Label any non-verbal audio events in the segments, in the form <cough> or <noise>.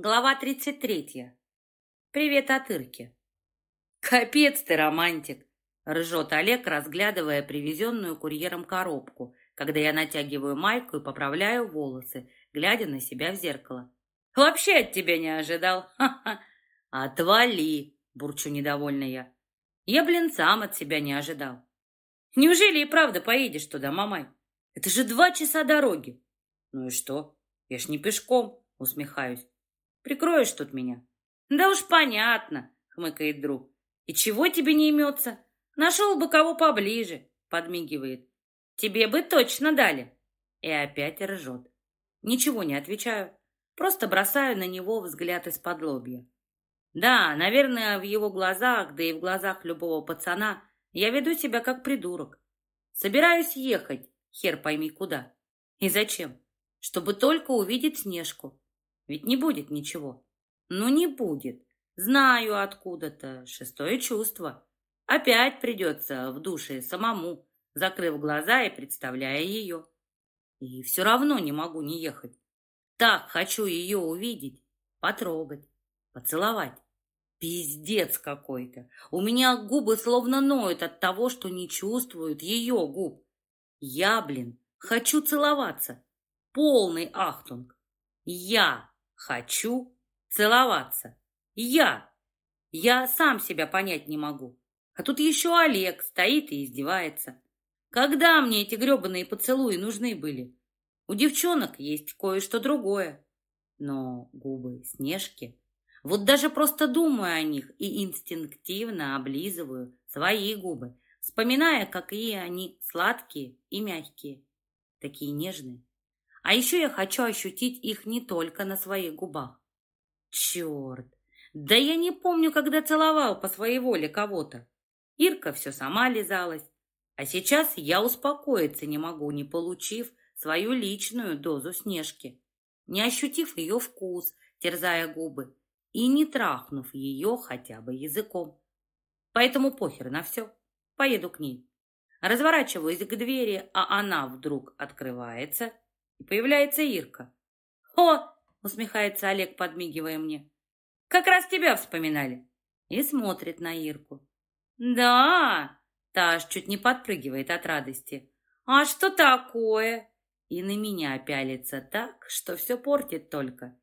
Глава 33. Привет от Ирки. Капец ты романтик, ржет Олег, разглядывая привезенную курьером коробку, когда я натягиваю майку и поправляю волосы, глядя на себя в зеркало. Вообще от тебя не ожидал. <laughs> Ха-ха. Отвали, бурчу недовольна я. Я, блин, сам от себя не ожидал. Неужели и правда поедешь туда, мамай? Это же два часа дороги. Ну и что? Я ж не пешком, усмехаюсь. Прикроешь тут меня? Да уж понятно, хмыкает друг. И чего тебе не имется? Нашел бы кого поближе, подмигивает. Тебе бы точно дали. И опять ржет. Ничего не отвечаю, просто бросаю на него взгляд из-под лобья. Да, наверное, в его глазах, да и в глазах любого пацана, я веду себя как придурок. Собираюсь ехать, хер пойми куда. И зачем? Чтобы только увидеть Снежку. Ведь не будет ничего. Ну, не будет. Знаю откуда-то. Шестое чувство. Опять придется в душе самому, закрыв глаза и представляя ее. И все равно не могу не ехать. Так хочу ее увидеть, потрогать, поцеловать. Пиздец какой-то. У меня губы словно ноют от того, что не чувствуют ее губ. Я, блин, хочу целоваться. Полный ахтунг. Я Хочу целоваться. Я. Я сам себя понять не могу. А тут еще Олег стоит и издевается. Когда мне эти гребаные поцелуи нужны были? У девчонок есть кое-что другое. Но губы Снежки... Вот даже просто думаю о них и инстинктивно облизываю свои губы, вспоминая, какие они сладкие и мягкие, такие нежные. А еще я хочу ощутить их не только на своих губах. Черт! Да я не помню, когда целовал по своей воле кого-то. Ирка все сама лизалась. А сейчас я успокоиться не могу, не получив свою личную дозу снежки, не ощутив ее вкус, терзая губы, и не трахнув ее хотя бы языком. Поэтому похер на все. Поеду к ней. Разворачиваюсь к двери, а она вдруг открывается — появляется Ирка. «О!» — усмехается Олег, подмигивая мне. «Как раз тебя вспоминали!» И смотрит на Ирку. «Да!» — та аж чуть не подпрыгивает от радости. «А что такое?» И на меня пялится так, что все портит только.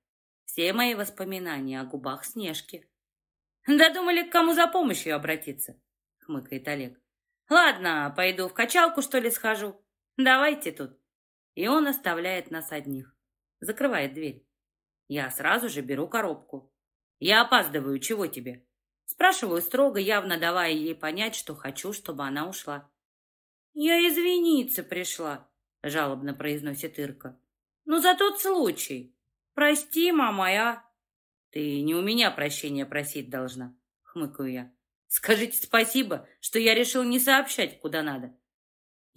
Все мои воспоминания о губах Снежки. «Да думали, к кому за помощью обратиться?» — хмыкает Олег. «Ладно, пойду в качалку, что ли, схожу. Давайте тут». И он оставляет нас одних. Закрывает дверь. Я сразу же беру коробку. Я опаздываю, чего тебе? Спрашиваю строго, явно давая ей понять, что хочу, чтобы она ушла. Я извиниться пришла, жалобно произносит Ирка. Ну, за тот случай. Прости, мама, я... Ты не у меня прощения просить должна, хмыкаю я. Скажите спасибо, что я решил не сообщать, куда надо.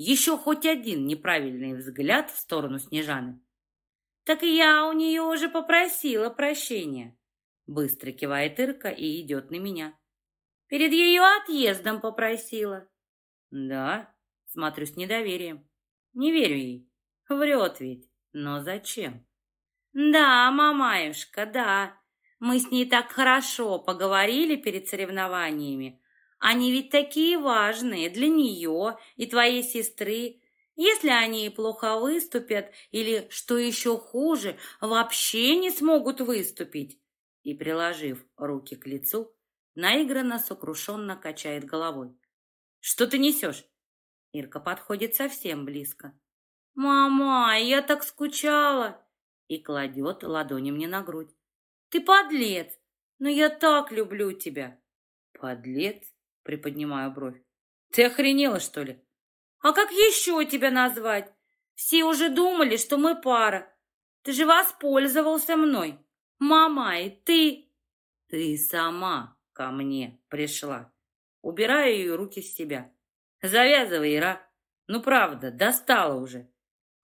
Еще хоть один неправильный взгляд в сторону Снежаны. Так я у нее уже попросила прощения. Быстро кивает Ирка и идет на меня. Перед ее отъездом попросила. Да, смотрю с недоверием. Не верю ей. Врет ведь. Но зачем? Да, мамаюшка, да. Мы с ней так хорошо поговорили перед соревнованиями. Они ведь такие важные для нее и твоей сестры. Если они плохо выступят или, что еще хуже, вообще не смогут выступить. И, приложив руки к лицу, наигранно сокрушенно качает головой. Что ты несешь? Ирка подходит совсем близко. «Мама, я так скучала!» И кладет ладони мне на грудь. «Ты подлец! Но я так люблю тебя!» «Подлец?» Приподнимаю бровь. Ты охренела, что ли? А как еще тебя назвать? Все уже думали, что мы пара. Ты же воспользовался мной. Мама, и ты... Ты сама ко мне пришла. Убираю ее руки с себя. Завязывай, Ира. Ну, правда, достала уже.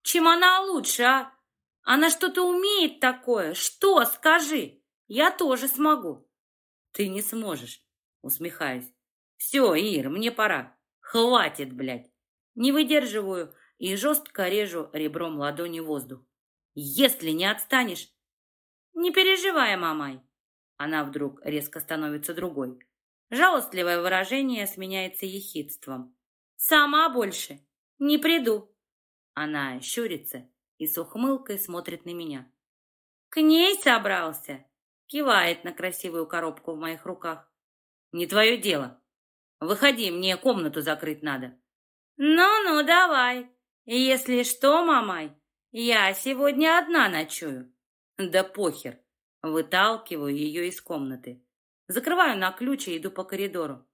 Чем она лучше, а? Она что-то умеет такое. Что, скажи? Я тоже смогу. Ты не сможешь, усмехаясь. Все, Ир, мне пора. Хватит, блядь. Не выдерживаю и жестко режу ребром ладони воздух. Если не отстанешь... Не переживай, мамай. Она вдруг резко становится другой. Жалостливое выражение сменяется ехидством. Сама больше не приду. Она щурится и с ухмылкой смотрит на меня. К ней собрался. Кивает на красивую коробку в моих руках. Не твое дело. Выходи, мне комнату закрыть надо. Ну-ну, давай. Если что, мамай, я сегодня одна ночую. Да похер. Выталкиваю ее из комнаты. Закрываю на ключ и иду по коридору.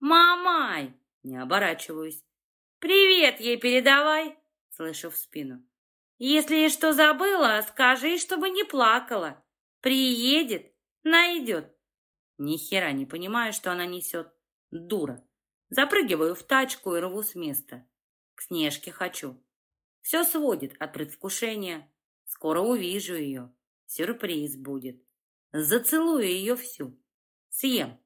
«Мамай!» Не оборачиваюсь. «Привет ей передавай!» Слышу в спину. «Если что забыла, скажи, чтобы не плакала. Приедет, найдет». Ни хера не понимаю, что она несет. Дура. Запрыгиваю в тачку и рву с места. К Снежке хочу. Все сводит от предвкушения. Скоро увижу ее. Сюрприз будет. Зацелую ее всю. Съем.